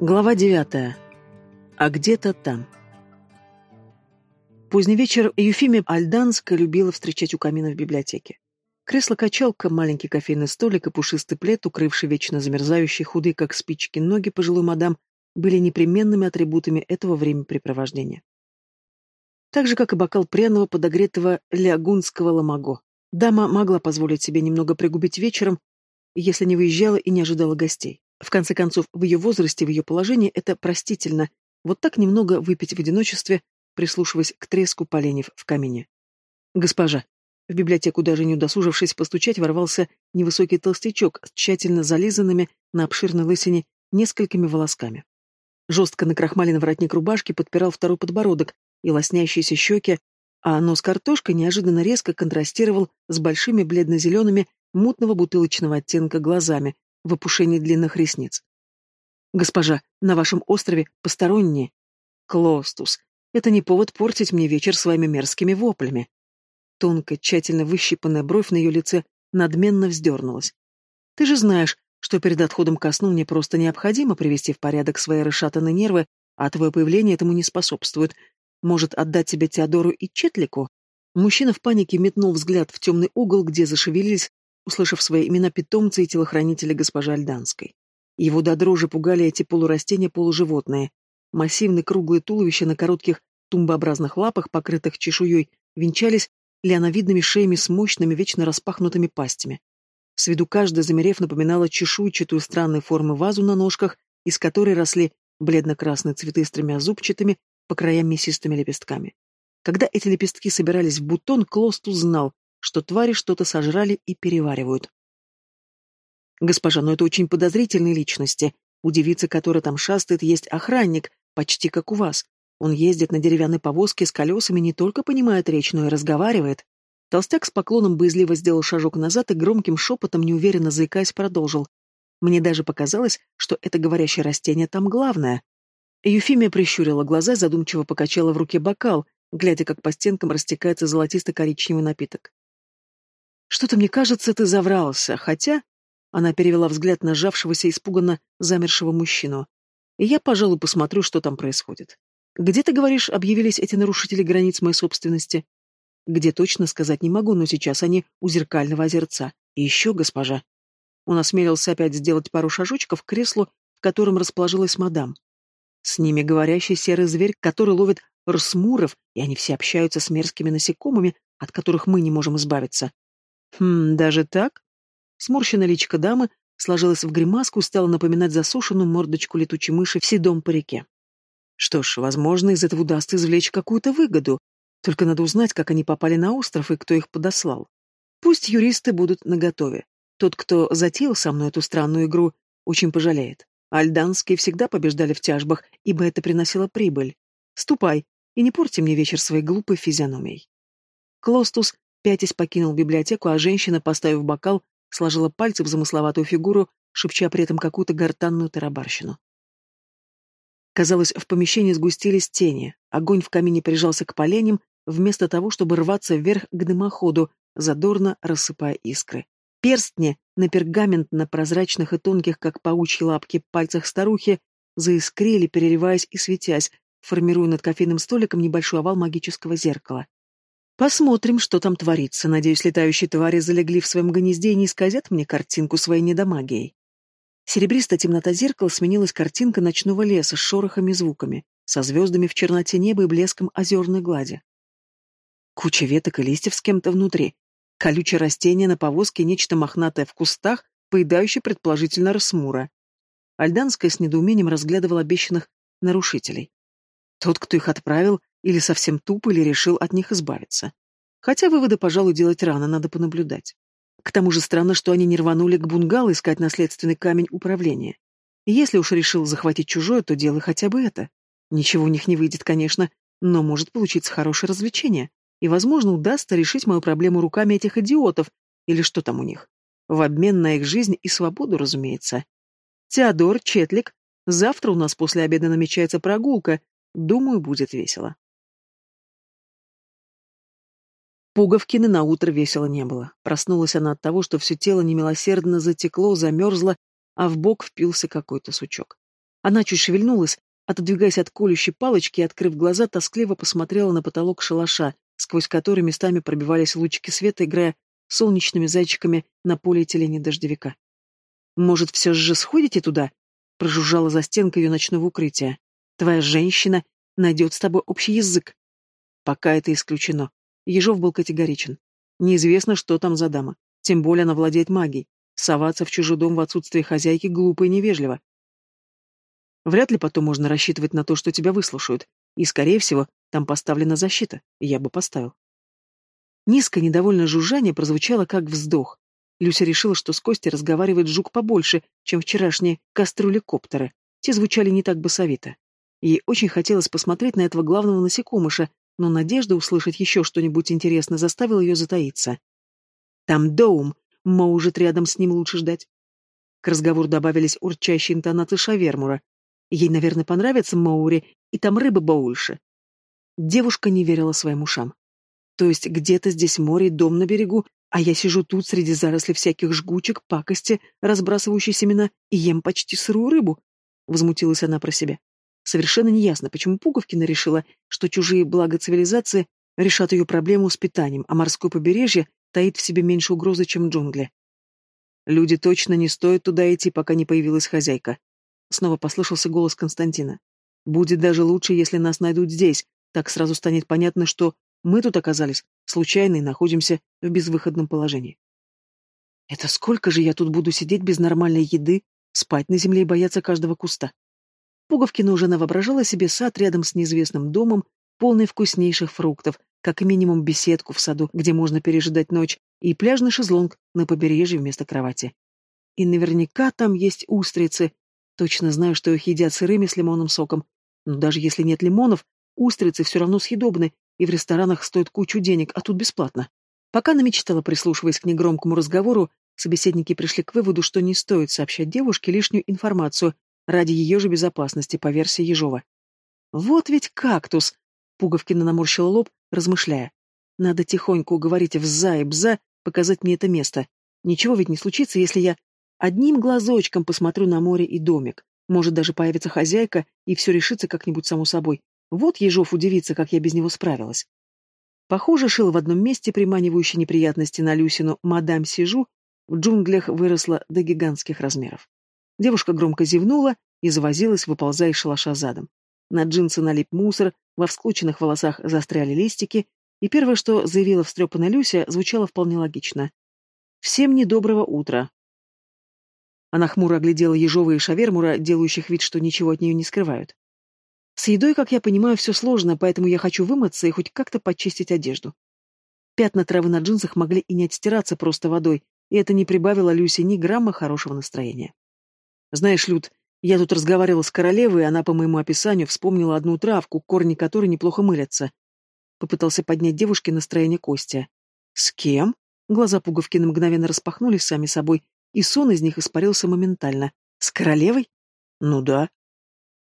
Глава девятая. А где-то там. Поздний вечер Юфимия Альданская любила встречать у камина в библиотеке. Кресло-качалка, маленький кофейный столик и пушистый плед, укрывший вечно замерзающие худые, как спички, ноги пожилой мадам, были непременными атрибутами этого времяпрепровождения. Так же, как и бокал пряного подогретого лягунского ламаго. Дама могла позволить себе немного пригубить вечером, если не выезжала и не ожидала гостей. В конце концов, в ее возрасте, в ее положении это простительно. Вот так немного выпить в одиночестве, прислушиваясь к треску поленьев в камине. «Госпожа!» В библиотеку, даже не удосужившись постучать, ворвался невысокий толстячок с тщательно зализанными на обширной лысине несколькими волосками. Жестко накрахмаленный воротник рубашки подпирал второй подбородок и лоснящиеся щеки, а нос картошкой неожиданно резко контрастировал с большими бледно-зелеными мутного бутылочного оттенка глазами, в опушении длинных ресниц. «Госпожа, на вашем острове посторонние». «Клостус, это не повод портить мне вечер своими мерзкими воплями». Тонкая, тщательно выщипанная бровь на ее лице надменно вздернулась. «Ты же знаешь, что перед отходом ко сну мне просто необходимо привести в порядок свои расшатанные нервы, а твое появление этому не способствует. Может, отдать тебя Теодору и Четлику?» Мужчина в панике метнул взгляд в темный угол, где зашевелились услышав свои имена питомца и телохранителя госпожи Альданской. Его до дрожи пугали эти полурастения-полуживотные. Массивные круглые туловища на коротких тумбообразных лапах, покрытых чешуей, венчались лиановидными шеями с мощными, вечно распахнутыми пастями. С виду каждая, замерев, напоминала чешуйчатую странной формы вазу на ножках, из которой росли бледно-красные цветы с тремя зубчатыми, по краям мясистыми лепестками. Когда эти лепестки собирались в бутон, Клост узнал, что твари что-то сожрали и переваривают. Госпожа, но это очень подозрительные личности. У девицы, которая там шастает, есть охранник, почти как у вас. Он ездит на деревянной повозке с колесами, не только понимает речь, но и разговаривает. Толстяк с поклоном боязливо сделал шажок назад и громким шепотом, неуверенно заикаясь, продолжил. Мне даже показалось, что это говорящее растение там главное. Юфимия прищурила глаза задумчиво покачала в руке бокал, глядя, как по стенкам растекается золотисто-коричневый напиток. Что-то мне кажется, ты заврался, хотя...» Она перевела взгляд на сжавшегося, испуганно замершего мужчину. «И я, пожалуй, посмотрю, что там происходит. Где, ты говоришь, объявились эти нарушители границ моей собственности?» «Где точно сказать не могу, но сейчас они у зеркального озерца. И еще, госпожа...» Он осмелился опять сделать пару шажочков к креслу, в котором расположилась мадам. С ними говорящий серый зверь, который ловит рсмуров, и они все общаются с мерзкими насекомыми, от которых мы не можем избавиться. Хм, даже так? Сморщенная личико дамы сложилась в гримаску и стала напоминать засушенную мордочку летучей мыши в седом парике. Что ж, возможно, из этого удастся извлечь какую-то выгоду. Только надо узнать, как они попали на остров и кто их подослал. Пусть юристы будут наготове. Тот, кто затеял со мной эту странную игру, очень пожалеет. Альданские всегда побеждали в тяжбах, ибо это приносило прибыль. Ступай и не порти мне вечер своей глупой физиономией. Клостус Пятясь покинул библиотеку, а женщина, поставив бокал, сложила пальцы в замысловатую фигуру, шепча при этом какую-то гортанную тарабарщину. Казалось, в помещении сгустились тени, огонь в камине прижался к поленям, вместо того, чтобы рваться вверх к дымоходу, задорно рассыпая искры. Перстни на пергаментно-прозрачных и тонких, как паучьи лапки, пальцах старухи заискрили, переливаясь и светясь, формируя над кофейным столиком небольшой овал магического зеркала. Посмотрим, что там творится. Надеюсь, летающие твари залегли в своем гнезде и не исказят мне картинку своей недомагией. Серебристая темнота зеркала сменилась картинка ночного леса с шорохами и звуками, со звездами в черноте неба и блеском озерной глади. Куча веток и листьев с кем-то внутри. Колючее растение на повозке, нечто мохнатое в кустах, поедающее предположительно росмура. Альданская с недоумением разглядывала обещанных нарушителей. Тот, кто их отправил, или совсем туп, или решил от них избавиться. Хотя выводы, пожалуй, делать рано, надо понаблюдать. К тому же странно, что они не рванули к бунгало искать наследственный камень управления. Если уж решил захватить чужое, то делай хотя бы это. Ничего у них не выйдет, конечно, но может получиться хорошее развлечение. И, возможно, удастся решить мою проблему руками этих идиотов, или что там у них. В обмен на их жизнь и свободу, разумеется. Теодор, Четлик, завтра у нас после обеда намечается прогулка. Думаю, будет весело. Пуговкины на утро весело не было. Проснулась она от того, что все тело немилосердно затекло, замерзло, а в бок впился какой-то сучок. Она чуть шевельнулась, отодвигаясь от колющей палочки и, открыв глаза, тоскливо посмотрела на потолок шалаша, сквозь который местами пробивались лучики света, играя солнечными зайчиками на полиэтилене дождевика. «Может, все же сходите туда?» — прожужжала за стенкой ее ночного укрытия. «Твоя женщина найдет с тобой общий язык». Пока это исключено. Ежов был категоричен. Неизвестно, что там за дама. Тем более она владеет магией. Соваться в чужой дом в отсутствие хозяйки глупо и невежливо. Вряд ли потом можно рассчитывать на то, что тебя выслушают. И, скорее всего, там поставлена защита. Я бы поставил. Низкое недовольное жужжание прозвучало как вздох. Люся решила, что с Костей разговаривает жук побольше, чем вчерашние кастрюли-коптеры. Те звучали не так басовито. Ей очень хотелось посмотреть на этого главного насекомыша, но надежда услышать еще что-нибудь интересное заставила ее затаиться. «Там Доум, может, рядом с ним лучше ждать». К разговору добавились урчащие интонации Шавермура, Ей, наверное, понравится Моури, и там рыба больше. Девушка не верила своим ушам. То есть где-то здесь море и дом на берегу, а я сижу тут среди зарослей всяких жгучек, пакости, разбрасывающей семена, и ем почти сырую рыбу. Возмутилась она про себя. Совершенно неясно, почему Пуговкина решила, что чужие блага цивилизации решат ее проблему с питанием, а морское побережье таит в себе меньше угрозы, чем джунгли. Люди точно не стоит туда идти, пока не появилась хозяйка. Снова послышался голос Константина. «Будет даже лучше, если нас найдут здесь. Так сразу станет понятно, что мы тут оказались, случайно и находимся в безвыходном положении». «Это сколько же я тут буду сидеть без нормальной еды, спать на земле и бояться каждого куста?» Пуговкина уже навоображала себе сад рядом с неизвестным домом, полный вкуснейших фруктов, как минимум беседку в саду, где можно пережидать ночь, и пляжный шезлонг на побережье вместо кровати. И наверняка там есть устрицы, Точно знаю, что их едят сырыми с лимонным соком. Но даже если нет лимонов, устрицы все равно съедобны, и в ресторанах стоят кучу денег, а тут бесплатно. Пока она мечтала, прислушиваясь к негромкому разговору, собеседники пришли к выводу, что не стоит сообщать девушке лишнюю информацию ради ее же безопасности, по версии Ежова. «Вот ведь кактус!» — Пуговкина наморщила лоб, размышляя. «Надо тихонько уговорить вза и бза показать мне это место. Ничего ведь не случится, если я Одним глазочком посмотрю на море и домик. Может, даже появится хозяйка, и все решится как-нибудь само собой. Вот Ежов удивится, как я без него справилась. Похоже, шил в одном месте, приманивающий неприятности на Люсину «Мадам Сижу», в джунглях выросла до гигантских размеров. Девушка громко зевнула и завозилась, выползая из шалаша задом. На джинсы налип мусор, во всклоченных волосах застряли листики, и первое, что заявила встрепанная Люся, звучало вполне логично. «Всем недоброго утра. Она хмуро оглядела Ежова и Шавермура, делающих вид, что ничего от нее не скрывают. С едой, как я понимаю, все сложно, поэтому я хочу вымыться и хоть как-то почистить одежду. Пятна травы на джинсах могли и не отстираться просто водой, и это не прибавило Люсе ни грамма хорошего настроения. Знаешь, Люд, я тут разговаривала с королевой, и она, по моему описанию, вспомнила одну травку, корни которой неплохо мылятся. Попытался поднять девушке настроение Костя. «С кем?» Глаза Пуговки на мгновенно распахнулись сами собой, и сон из них испарился моментально. С королевой? Ну да.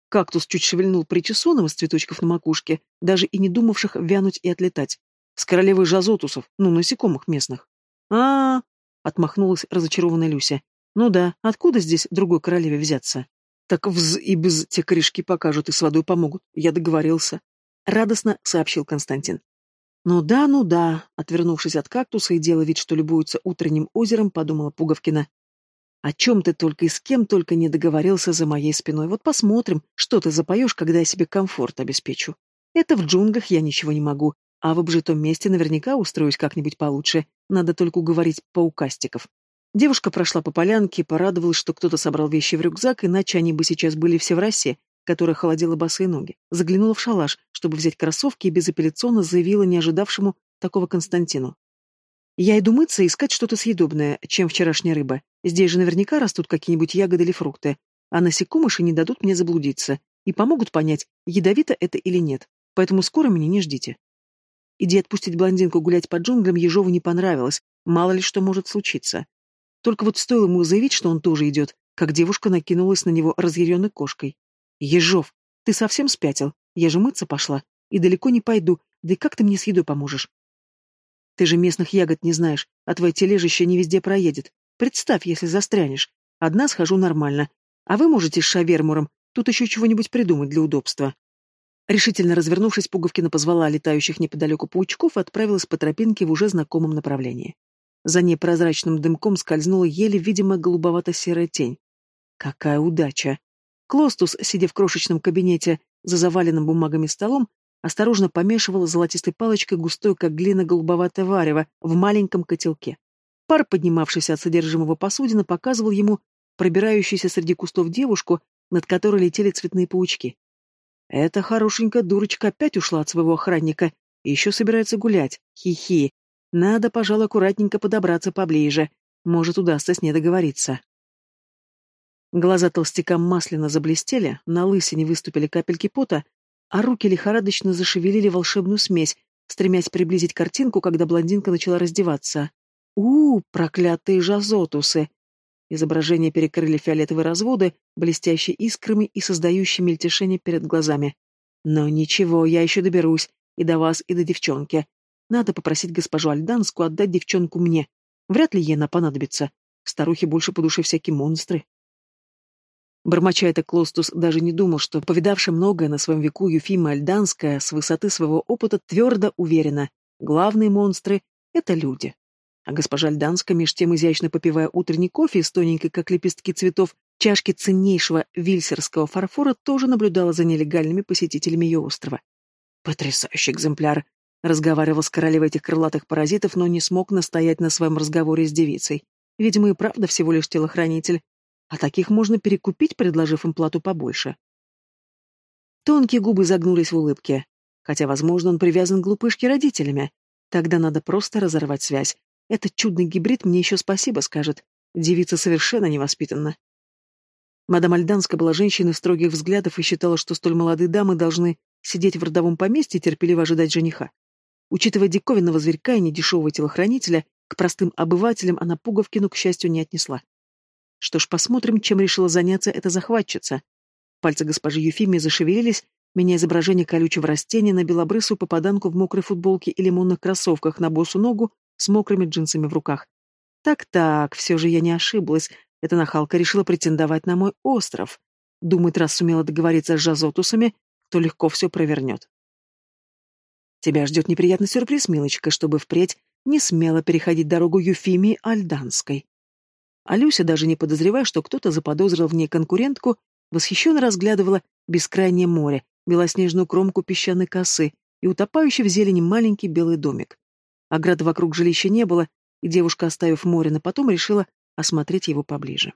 Кактус чуть шевельнул причесоном из цветочков на макушке, даже и не думавших вянуть и отлетать. С королевой жазотусов, ну, насекомых местных. а, -а, -а отмахнулась разочарованная Люся. Ну да, откуда здесь другой королеве взяться? Так вз и бз те корешки покажут и с водой помогут. Я договорился. Радостно сообщил Константин. «Ну да, ну да», — отвернувшись от кактуса и делая вид, что любуется утренним озером, подумала Пуговкина. «О чем ты только и с кем только не договорился за моей спиной. Вот посмотрим, что ты запоешь, когда я себе комфорт обеспечу. Это в джунглях я ничего не могу, а в обжитом месте наверняка устроюсь как-нибудь получше. Надо только уговорить паукастиков». Девушка прошла по полянке, порадовалась, что кто-то собрал вещи в рюкзак, иначе они бы сейчас были все в росе, которая холодила босые ноги, заглянула в шалаш, чтобы взять кроссовки и безапелляционно заявила не ожидавшему такого Константину. «Я иду мыться и искать что-то съедобное, чем вчерашняя рыба. Здесь же наверняка растут какие-нибудь ягоды или фрукты, а насекомыши не дадут мне заблудиться и помогут понять, ядовито это или нет, поэтому скоро меня не ждите». Идея отпустить блондинку гулять по джунглям Ежову не понравилась, мало ли что может случиться. Только вот стоило ему заявить, что он тоже идет, как девушка накинулась на него разъяренной кошкой. Ежов, ты совсем спятил? Я же мыться пошла. И далеко не пойду. Да и как ты мне с едой поможешь? Ты же местных ягод не знаешь, а твое тележище не везде проедет. Представь, если застрянешь. Одна схожу нормально. А вы можете с шавермуром Тут еще чего-нибудь придумать для удобства. Решительно развернувшись, Пуговкина позвала летающих неподалеку паучков и отправилась по тропинке в уже знакомом направлении. За ней прозрачным дымком скользнула еле видимая голубовато-серая тень. Какая удача! Клостус, сидя в крошечном кабинете за заваленным бумагами столом, осторожно помешивала золотистой палочкой густой, как глина, голубоватое варево в маленьком котелке. Пар, поднимавшийся от содержимого посудины, показывал ему пробирающуюся среди кустов девушку, над которой летели цветные паучки. Эта хорошенькая дурочка опять ушла от своего охранника и еще собирается гулять. Хи-хи. Надо, пожалуй, аккуратненько подобраться поближе. Может, удастся с ней договориться. Глаза толстяка масляно заблестели, на лысине выступили капельки пота, а руки лихорадочно зашевелили волшебную смесь, стремясь приблизить картинку, когда блондинка начала раздеваться. у, -у проклятые жазотусы! Изображение перекрыли фиолетовые разводы, блестящие искрами и создающие мельтешение перед глазами. Но ничего, я еще доберусь. И до вас, и до девчонки. Надо попросить госпожу Альданскую отдать девчонку мне. Вряд ли ей она понадобится. Старухе больше по душе всякие монстры. Бормоча это, Клостус даже не думал, что, повидавший многое на своем веку Юфима Альданская, с высоты своего опыта твердо уверена, главные монстры — это люди. А госпожа Льданская, меж тем изящно попивая утренний кофе из тоненькой, как лепестки цветов, чашки ценнейшего вильсерского фарфора, тоже наблюдала за нелегальными посетителями ее острова. «Потрясающий экземпляр!» Разговаривал с королевой этих крылатых паразитов, но не смог настоять на своем разговоре с девицей. Видимо, и правда всего лишь телохранитель. А таких можно перекупить, предложив им плату побольше. Тонкие губы загнулись в улыбке. Хотя, возможно, он привязан к глупышке родителями. Тогда надо просто разорвать связь, этот чудный гибрид мне еще спасибо скажет. Девица совершенно невоспитанна. Мадам Альданская была женщиной строгих взглядов и считала, что столь молодые дамы должны сидеть в родовом поместье и терпеливо ожидать жениха. Учитывая диковинного зверька и недешевого телохранителя, к простым обывателям она Пуговкину, к счастью, не отнесла. Что ж, посмотрим, чем решила заняться эта захватчица. Пальцы госпожи Юфимии зашевелились, меняя изображение колючего растения на белобрысую попаданку в мокрой футболке и лимонных кроссовках на босу ногу с мокрыми джинсами в руках. Так-так, все же я не ошиблась. Эта нахалка решила претендовать на мой остров. Думает, раз сумела договориться с жазотусами, то легко все провернет. Тебя ждет неприятный сюрприз, милочка, чтобы впредь не смело переходить дорогу Юфимии Альданской. А Люся, даже не подозревая, что кто-то заподозрил в ней конкурентку, восхищенно разглядывала бескрайнее море, белоснежную кромку песчаной косы и утопающий в зелени маленький белый домик. Ограды вокруг жилища не было, и девушка, оставив море на потом, решила осмотреть его поближе.